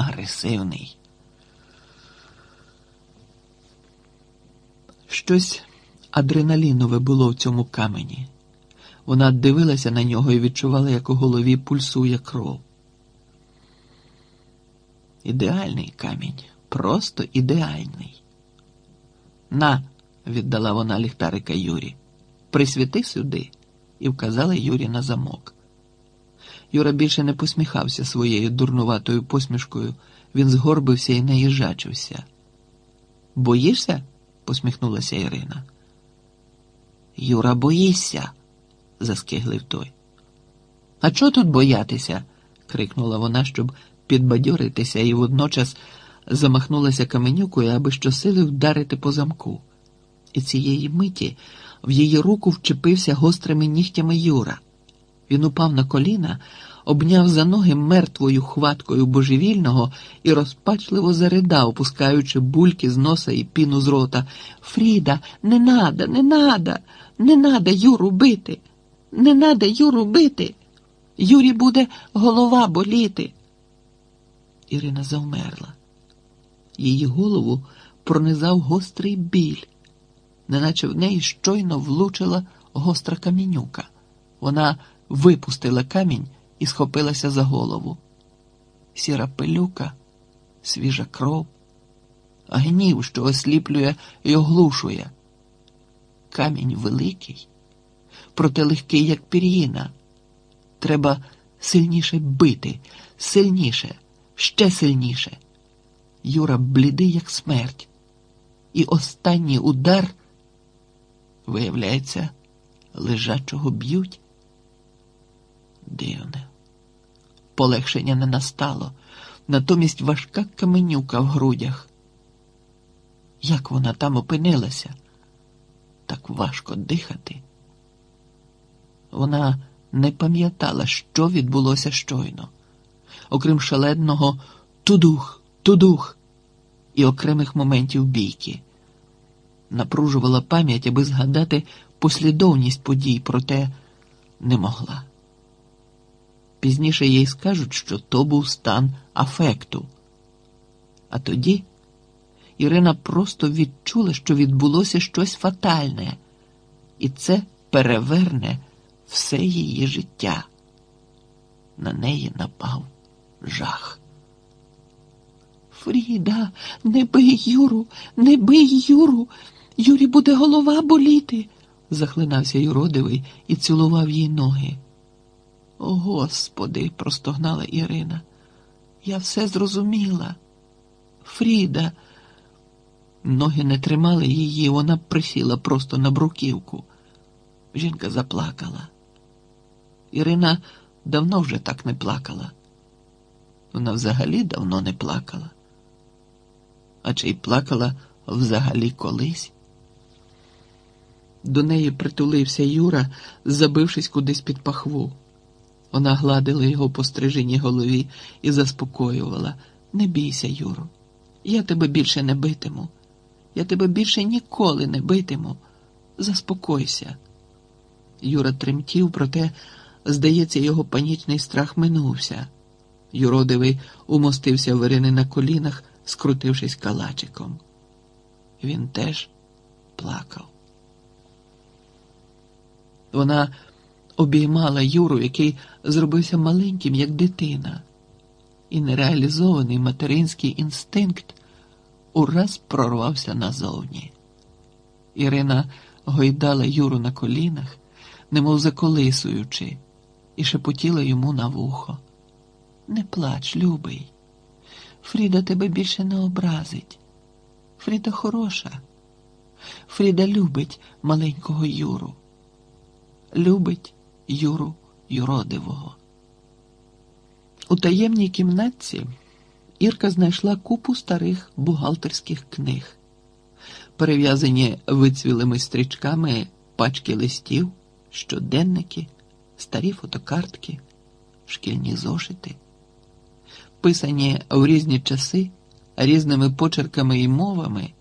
агресивний. Щось адреналінове було в цьому камені. Вона дивилася на нього і відчувала, як у голові пульсує кров. Ідеальний камінь, просто ідеальний. На, віддала вона ліхтарика Юрі, присвіти сюди і вказала Юрі на замок. Юра більше не посміхався своєю дурнуватою посмішкою, він згорбився і наїжачився. Боїшся? посміхнулася Ірина. Юра, боїшся, заскиглив той. А чого тут боятися? крикнула вона, щоб підбадьоритися, і водночас замахнулася каменюкою, аби щосили вдарити по замку. І цієї миті в її руку вчепився гострими нігтями Юра. Він упав на коліна, обняв за ноги мертвою хваткою божевільного і розпачливо заридав, пускаючи бульки з носа і піну з рота. Фріда, не надо, не надо, не надо Юру бити, не надо Юру бити. Юрі буде голова боліти. Ірина завмерла. Її голову пронизав гострий біль, неначе в неї щойно влучила гостра камінюка. Вона випустила камінь і схопилася за голову. Сіра пилюка, свіжа кров, гнів, що осліплює і оглушує. Камінь великий, проте легкий, як пір'їна. Треба сильніше бити, сильніше, ще сильніше. Юра блідий, як смерть. І останній удар, виявляється, лежачого б'ють. Дивне. Полегшення не настало, натомість важка каменюка в грудях. Як вона там опинилася? Так важко дихати. Вона не пам'ятала, що відбулося щойно, окрім шаленого тудух, тудух і окремих моментів бійки. Напружувала пам'ять, аби згадати послідовність подій, проте не могла. Пізніше їй скажуть, що то був стан афекту. А тоді Ірина просто відчула, що відбулося щось фатальне, і це переверне все її життя. На неї напав жах. Фріда, не бий Юру, не бий Юру. Юрі буде голова боліти, захлинався юродивий і цілував їй ноги. Господи, простогнала Ірина. Я все зрозуміла. Фріда. Ноги не тримали її, вона присіла просто на бруківку. Жінка заплакала. Ірина давно вже так не плакала. Вона взагалі давно не плакала. А чи й плакала взагалі колись? До неї притулився Юра, забившись кудись під пахву. Вона гладила його по стриженій голові і заспокоювала. Не бійся, Юро, я тебе більше не битиму. Я тебе більше ніколи не битиму. Заспокойся. Юра тремтів, проте, здається, його панічний страх минувся. Юродивий умостився в Ірини на колінах, скрутившись калачиком. Він теж плакав. Вона обіймала Юру, який зробився маленьким, як дитина, і нереалізований материнський інстинкт ураз прорвався назовні. Ірина гойдала Юру на колінах, немов заколисуючи, і шепотіла йому на вухо. Не плач, любий. Фріда тебе більше не образить. Фріда хороша. Фріда любить маленького Юру. Любить Юру Юродивого. У таємній кімнатці Ірка знайшла купу старих бухгалтерських книг, перев'язані вицвілими стрічками пачки листів, щоденники, старі фотокартки, шкільні зошити, писані в різні часи різними почерками і мовами.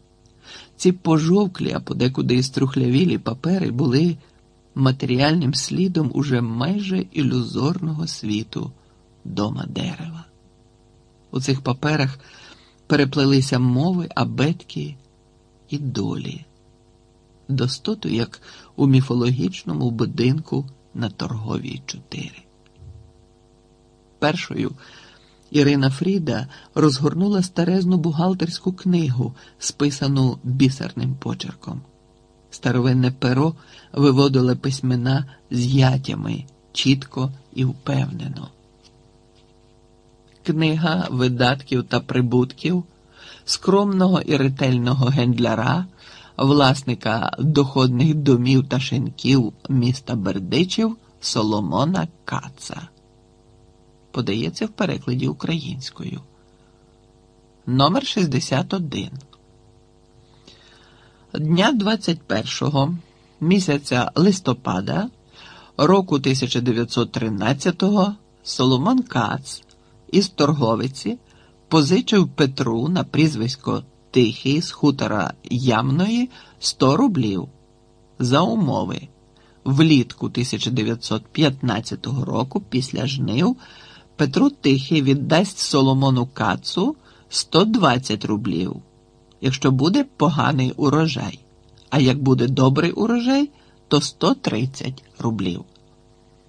Ці пожовклі, а подекуди і струхлявілі папери були матеріальним слідом уже майже ілюзорного світу дома дерева. У цих паперах переплелися мови, абетки і долі, достоту, як у міфологічному будинку на торговій 4. Першою Ірина Фріда розгорнула старезну бухгалтерську книгу, списану бісерним почерком. Старовинне перо виводило письмена з ятями чітко і впевнено. Книга видатків та прибутків скромного і ретельного гендляра, власника доходних домів та шинків міста Бердичів Соломона Каца. Подається в перекладі українською. Номер 61. Дня 21 місяця листопада року 1913-го Соломон Кац із торговиці позичив Петру на прізвисько Тихий з хутора Ямної 100 рублів за умови. Влітку 1915 року після жнив Петру Тихий віддасть Соломону Кацу 120 рублів, якщо буде поганий урожай, а як буде добрий урожай, то 130 рублів.